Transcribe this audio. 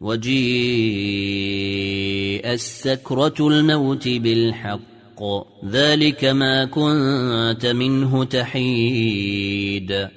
وجيء السكرة الموت بالحق. ذلك ما كنت منه تحيد.